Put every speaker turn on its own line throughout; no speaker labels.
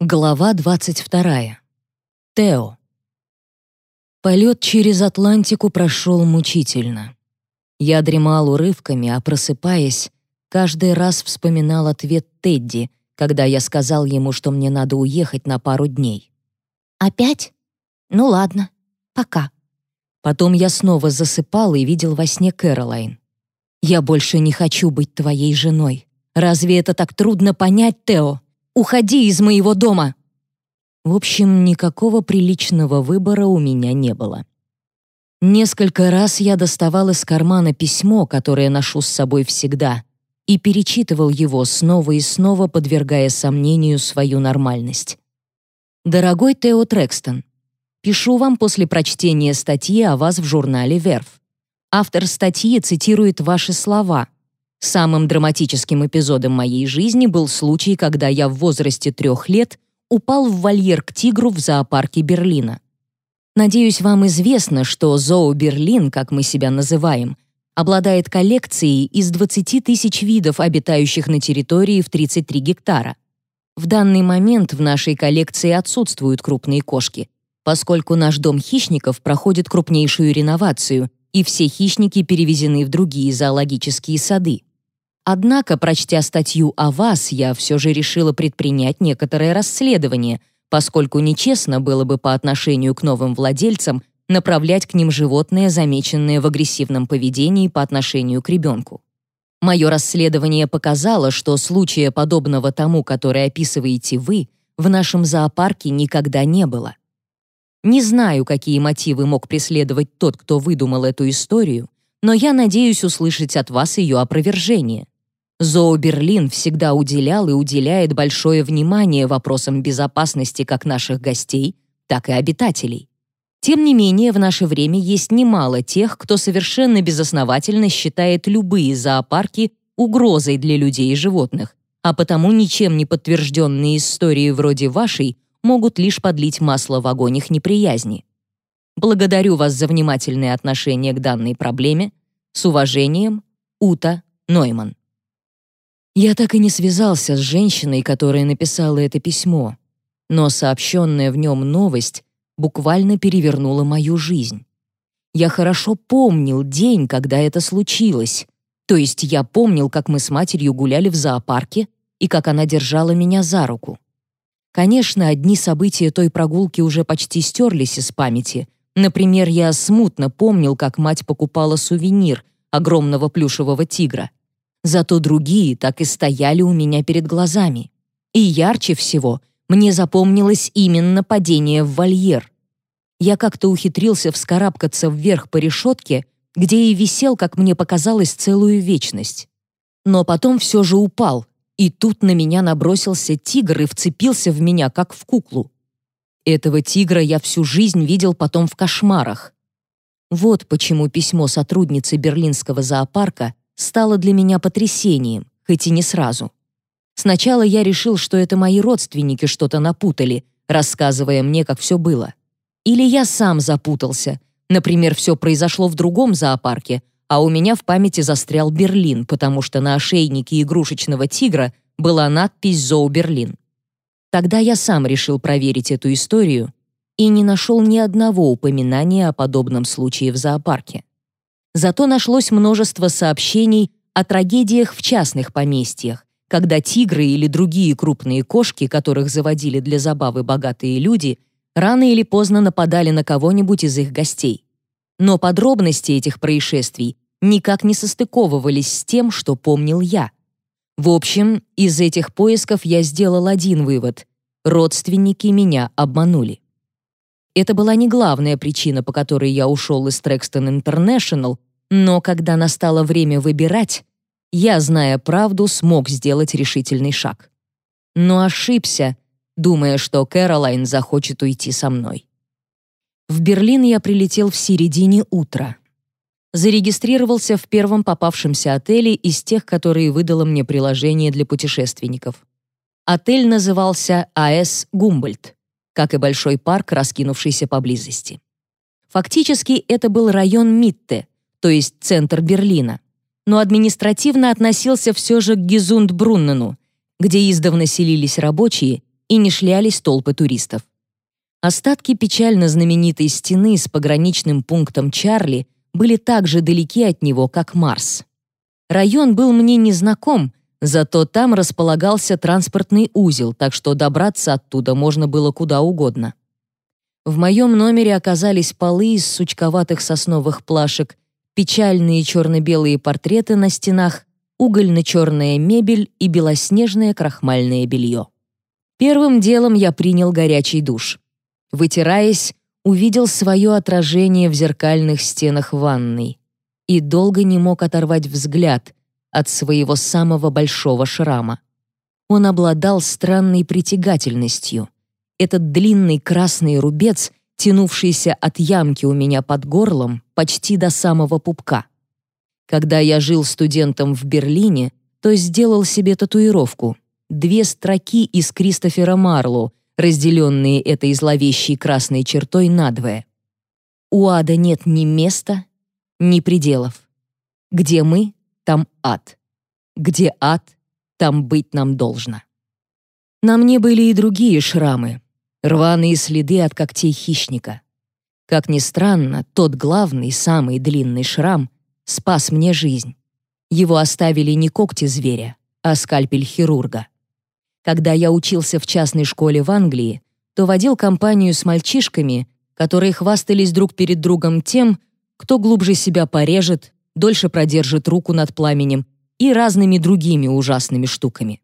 Глава 22. Тео. Полет через Атлантику прошел мучительно. Я дремал урывками, а просыпаясь, каждый раз вспоминал ответ Тедди, когда я сказал ему, что мне надо уехать на пару дней.
«Опять? Ну ладно, пока».
Потом я снова засыпал и видел во сне Кэролайн. «Я больше не хочу быть твоей женой. Разве это так трудно понять, Тео?» Уходи из моего дома!» В общем, никакого приличного выбора у меня не было. Несколько раз я доставал из кармана письмо, которое ношу с собой всегда, и перечитывал его снова и снова, подвергая сомнению свою нормальность. «Дорогой Тео Трекстон, пишу вам после прочтения статьи о вас в журнале «Верф». Автор статьи цитирует ваши слова — Самым драматическим эпизодом моей жизни был случай, когда я в возрасте трех лет упал в вольер к тигру в зоопарке Берлина. Надеюсь, вам известно, что зоо Берлин, как мы себя называем, обладает коллекцией из 20 тысяч видов, обитающих на территории в 33 гектара. В данный момент в нашей коллекции отсутствуют крупные кошки, поскольку наш дом хищников проходит крупнейшую реновацию, и все хищники перевезены в другие зоологические сады. Однако, прочтя статью о вас, я все же решила предпринять некоторое расследование, поскольку нечестно было бы по отношению к новым владельцам направлять к ним животное, замеченное в агрессивном поведении по отношению к ребенку. Мое расследование показало, что случая подобного тому, который описываете вы, в нашем зоопарке никогда не было. Не знаю, какие мотивы мог преследовать тот, кто выдумал эту историю, но я надеюсь услышать от вас ее опровержение. Зоо Берлин всегда уделял и уделяет большое внимание вопросам безопасности как наших гостей, так и обитателей. Тем не менее, в наше время есть немало тех, кто совершенно безосновательно считает любые зоопарки угрозой для людей и животных, а потому ничем не подтвержденные истории вроде вашей могут лишь подлить масло в огонь их неприязни. Благодарю вас за внимательное отношение к данной проблеме. С уважением, Ута Нойман. Я так и не связался с женщиной, которая написала это письмо, но сообщенная в нем новость буквально перевернула мою жизнь. Я хорошо помнил день, когда это случилось. То есть я помнил, как мы с матерью гуляли в зоопарке и как она держала меня за руку. Конечно, одни события той прогулки уже почти стерлись из памяти. Например, я смутно помнил, как мать покупала сувенир — огромного плюшевого тигра. Зато другие так и стояли у меня перед глазами. И ярче всего мне запомнилось именно падение в вольер. Я как-то ухитрился вскарабкаться вверх по решетке, где и висел, как мне показалось, целую вечность. Но потом все же упал, и тут на меня набросился тигр и вцепился в меня, как в куклу. Этого тигра я всю жизнь видел потом в кошмарах. Вот почему письмо сотрудницы берлинского зоопарка стало для меня потрясением, хоть и не сразу. Сначала я решил, что это мои родственники что-то напутали, рассказывая мне, как все было. Или я сам запутался. Например, все произошло в другом зоопарке, а у меня в памяти застрял Берлин, потому что на ошейнике игрушечного тигра была надпись «Зоу Берлин». Тогда я сам решил проверить эту историю и не нашел ни одного упоминания о подобном случае в зоопарке. Зато нашлось множество сообщений о трагедиях в частных поместьях, когда тигры или другие крупные кошки, которых заводили для забавы богатые люди, рано или поздно нападали на кого-нибудь из их гостей. Но подробности этих происшествий никак не состыковывались с тем, что помнил я. В общем, из этих поисков я сделал один вывод — родственники меня обманули. Это была не главная причина, по которой я ушел из Трекстон Интернешнл, но когда настало время выбирать, я, зная правду, смог сделать решительный шаг. Но ошибся, думая, что Кэролайн захочет уйти со мной. В Берлин я прилетел в середине утра. Зарегистрировался в первом попавшемся отеле из тех, которые выдало мне приложение для путешественников. Отель назывался АС Гумбольд, как и большой парк, раскинувшийся поблизости. Фактически это был район Митте, то есть центр Берлина, но административно относился все же к Гизундбруннену, где издавна селились рабочие и не шлялись толпы туристов. Остатки печально знаменитой стены с пограничным пунктом Чарли были так же далеки от него, как Марс. Район был мне незнаком, зато там располагался транспортный узел, так что добраться оттуда можно было куда угодно. В моем номере оказались полы из сучковатых сосновых плашек, печальные черно-белые портреты на стенах, угольно-черная мебель и белоснежное крахмальное белье. Первым делом я принял горячий душ. Вытираясь, увидел свое отражение в зеркальных стенах ванной и долго не мог оторвать взгляд от своего самого большого шрама. Он обладал странной притягательностью. Этот длинный красный рубец, тянувшийся от ямки у меня под горлом почти до самого пупка. Когда я жил студентом в Берлине, то сделал себе татуировку. Две строки из Кристофера Марлоу, разделенные этой зловещей красной чертой надвое. У ада нет ни места, ни пределов. Где мы, там ад. Где ад, там быть нам должно. На мне были и другие шрамы, рваные следы от когтей хищника. Как ни странно, тот главный, самый длинный шрам спас мне жизнь. Его оставили не когти зверя, а скальпель хирурга. Когда я учился в частной школе в Англии, то водил компанию с мальчишками, которые хвастались друг перед другом тем, кто глубже себя порежет, дольше продержит руку над пламенем и разными другими ужасными штуками.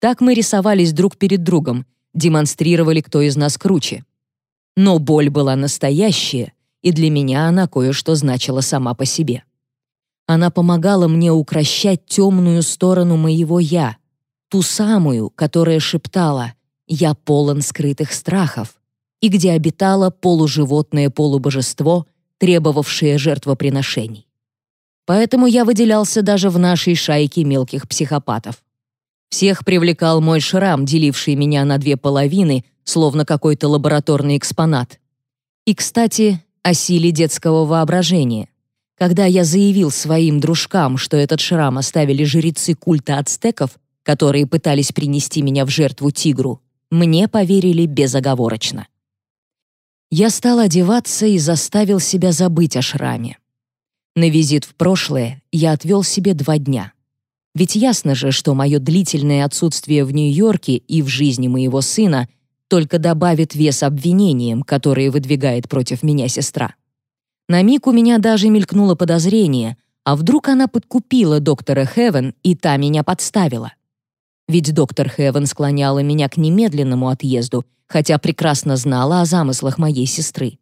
Так мы рисовались друг перед другом, демонстрировали, кто из нас круче. Но боль была настоящая, и для меня она кое-что значила сама по себе. Она помогала мне укращать темную сторону моего «я», ту самую, которая шептала «я полон скрытых страхов», и где обитало полуживотное полубожество, требовавшее жертвоприношений. Поэтому я выделялся даже в нашей шайке мелких психопатов. Всех привлекал мой шрам, деливший меня на две половины, словно какой-то лабораторный экспонат. И, кстати, о силе детского воображения. Когда я заявил своим дружкам, что этот шрам оставили жрецы культа ацтеков, которые пытались принести меня в жертву тигру, мне поверили безоговорочно. Я стал одеваться и заставил себя забыть о шраме. На визит в прошлое я отвел себе два дня. Ведь ясно же, что мое длительное отсутствие в Нью-Йорке и в жизни моего сына только добавит вес обвинениям, которые выдвигает против меня сестра. На миг у меня даже мелькнуло подозрение, а вдруг она подкупила доктора Хевен, и та меня подставила. Ведь доктор Хевен склоняла меня к немедленному отъезду, хотя прекрасно знала о замыслах моей сестры.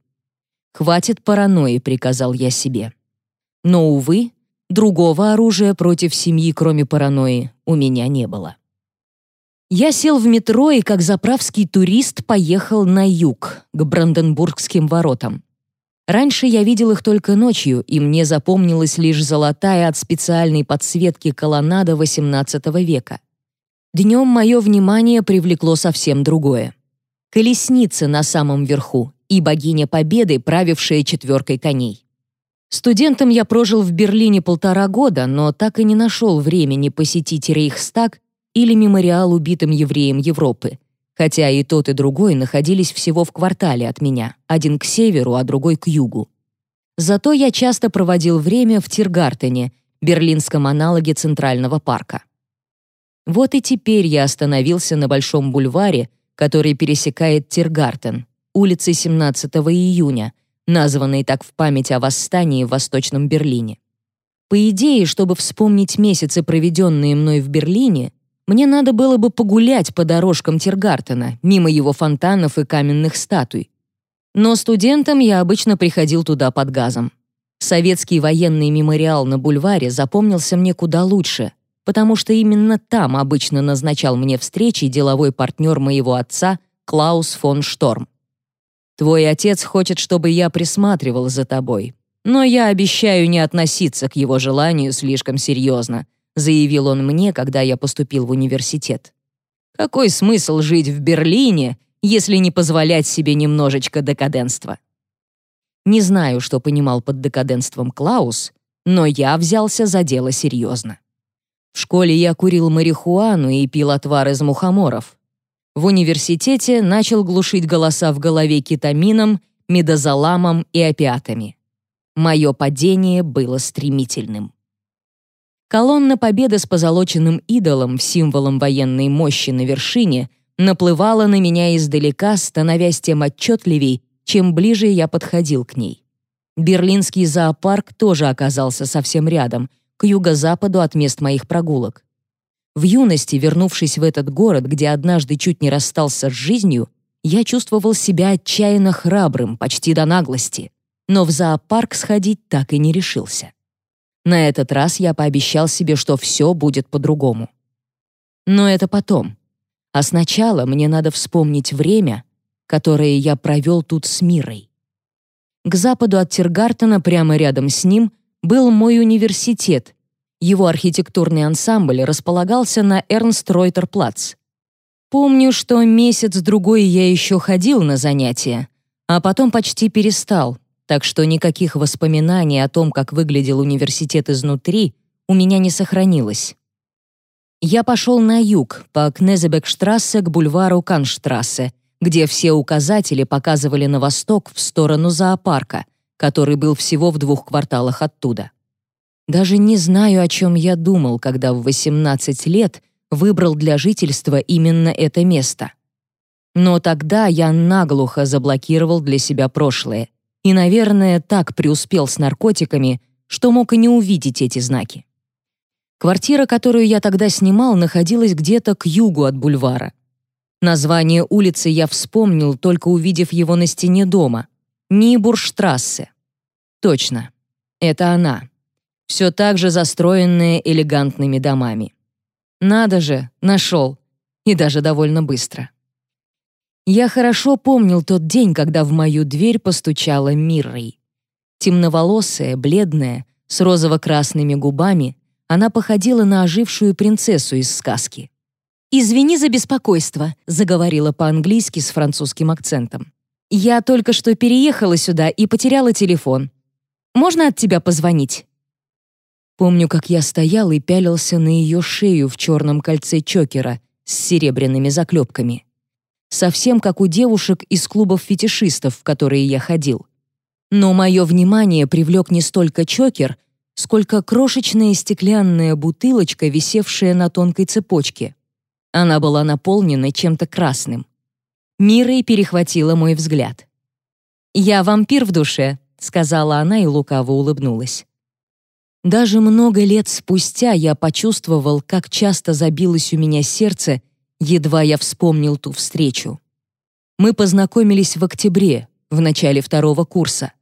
«Хватит паранойи», — приказал я себе. Но, увы, другого оружия против семьи, кроме паранойи, у меня не было. Я сел в метро и, как заправский турист, поехал на юг, к Бранденбургским воротам. Раньше я видел их только ночью, и мне запомнилась лишь золотая от специальной подсветки колоннада XVIII века. Днем мое внимание привлекло совсем другое. Колесница на самом верху и богиня Победы, правившая четверкой коней. Студентом я прожил в Берлине полтора года, но так и не нашел времени посетить Рейхстаг или мемориал убитым евреям Европы, хотя и тот, и другой находились всего в квартале от меня, один к северу, а другой к югу. Зато я часто проводил время в Тиргартене, берлинском аналоге Центрального парка. Вот и теперь я остановился на Большом бульваре, который пересекает Тиргартен, улицей 17 июня, названной так в память о восстании в Восточном Берлине. По идее, чтобы вспомнить месяцы, проведенные мной в Берлине, мне надо было бы погулять по дорожкам Тиргартена, мимо его фонтанов и каменных статуй. Но студентом я обычно приходил туда под газом. Советский военный мемориал на бульваре запомнился мне куда лучше, потому что именно там обычно назначал мне встречи деловой партнер моего отца Клаус фон Шторм. Твой отец хочет, чтобы я присматривал за тобой. Но я обещаю не относиться к его желанию слишком серьезно», заявил он мне, когда я поступил в университет. «Какой смысл жить в Берлине, если не позволять себе немножечко декаденства?» Не знаю, что понимал под декаденством Клаус, но я взялся за дело серьезно. В школе я курил марихуану и пил отвар из мухоморов. В университете начал глушить голоса в голове кетамином, медозоламом и опиатами. Мое падение было стремительным. Колонна Победы с позолоченным идолом, символом военной мощи на вершине, наплывала на меня издалека, становясь тем отчетливей, чем ближе я подходил к ней. Берлинский зоопарк тоже оказался совсем рядом, к юго-западу от мест моих прогулок. В юности, вернувшись в этот город, где однажды чуть не расстался с жизнью, я чувствовал себя отчаянно храбрым, почти до наглости, но в зоопарк сходить так и не решился. На этот раз я пообещал себе, что все будет по-другому. Но это потом. А сначала мне надо вспомнить время, которое я провел тут с Мирой. К западу от Тиргартена, прямо рядом с ним, был мой университет. Его архитектурный ансамбль располагался на Эрнст-Ройтерплац. Помню, что месяц-другой я еще ходил на занятия, а потом почти перестал, так что никаких воспоминаний о том, как выглядел университет изнутри, у меня не сохранилось. Я пошел на юг, по Кнезебекштрассе к бульвару Канштрассе, где все указатели показывали на восток в сторону зоопарка, который был всего в двух кварталах оттуда. Даже не знаю, о чем я думал, когда в 18 лет выбрал для жительства именно это место. Но тогда я наглухо заблокировал для себя прошлое и, наверное, так преуспел с наркотиками, что мог и не увидеть эти знаки. Квартира, которую я тогда снимал, находилась где-то к югу от бульвара. Название улицы я вспомнил, только увидев его на стене дома. Нибурштрассе. Точно. Это она. Все так же застроенная элегантными домами. Надо же, нашел. И даже довольно быстро. Я хорошо помнил тот день, когда в мою дверь постучала Миррой. Темноволосая, бледная, с розово-красными губами, она походила на ожившую принцессу из сказки. «Извини за беспокойство», — заговорила по-английски с французским акцентом. «Я только что переехала сюда и потеряла телефон. Можно от тебя позвонить?» Помню, как я стоял и пялился на ее шею в черном кольце чокера с серебряными заклепками совсем как у девушек из клубов фетишистов, в которые я ходил. Но мое внимание привлек не столько чокер, сколько крошечная стеклянная бутылочка, висевшая на тонкой цепочке. Она была наполнена чем-то красным. Мирой перехватила мой взгляд. «Я вампир в душе», — сказала она и лукаво улыбнулась. Даже много лет спустя я почувствовал, как часто забилось у меня сердце едва я вспомнил ту встречу. Мы познакомились в октябре, в начале второго курса,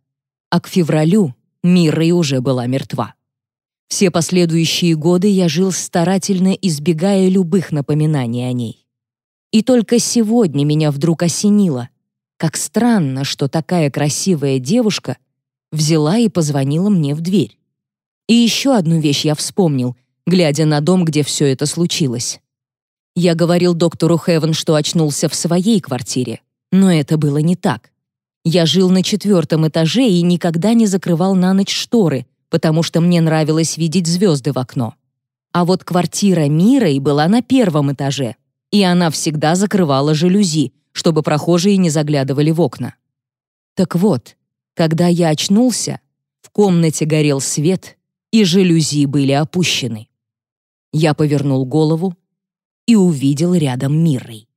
а к февралю Мира уже была мертва. Все последующие годы я жил старательно, избегая любых напоминаний о ней. И только сегодня меня вдруг осенило. Как странно, что такая красивая девушка взяла и позвонила мне в дверь. И еще одну вещь я вспомнил, глядя на дом, где все это случилось. Я говорил доктору Хевен, что очнулся в своей квартире, но это было не так. Я жил на четвертом этаже и никогда не закрывал на ночь шторы, потому что мне нравилось видеть звезды в окно. А вот квартира Мирой была на первом этаже, и она всегда закрывала жалюзи, чтобы прохожие не заглядывали в окна. Так вот, когда я очнулся, в комнате горел свет, и жалюзи были опущены. Я повернул голову и увидел рядом Миррой.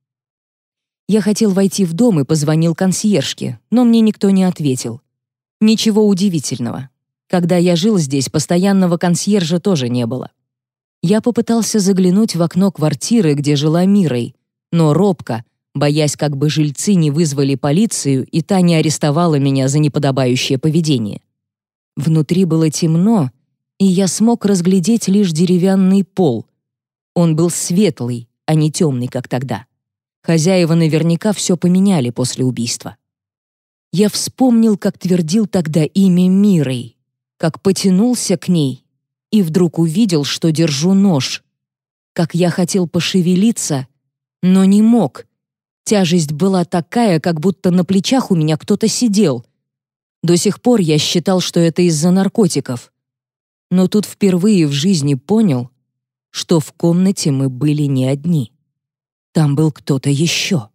Я хотел войти в дом и позвонил консьержке, но мне никто не ответил. Ничего удивительного. Когда я жил здесь, постоянного консьержа тоже не было. Я попытался заглянуть в окно квартиры, где жила Мирой, но робко, боясь, как бы жильцы не вызвали полицию и та не арестовала меня за неподобающее поведение. Внутри было темно, и я смог разглядеть лишь деревянный пол, он был светлый, а не темный, как тогда. Хозяева наверняка все поменяли после убийства. Я вспомнил, как твердил тогда имя Мирой, как потянулся к ней и вдруг увидел, что держу нож. Как я хотел пошевелиться, но не мог. Тяжесть была такая, как будто на плечах у меня кто-то сидел. До сих пор я считал, что это из-за наркотиков. Но тут впервые в жизни понял, что в комнате мы были не одни. Там был кто-то еще.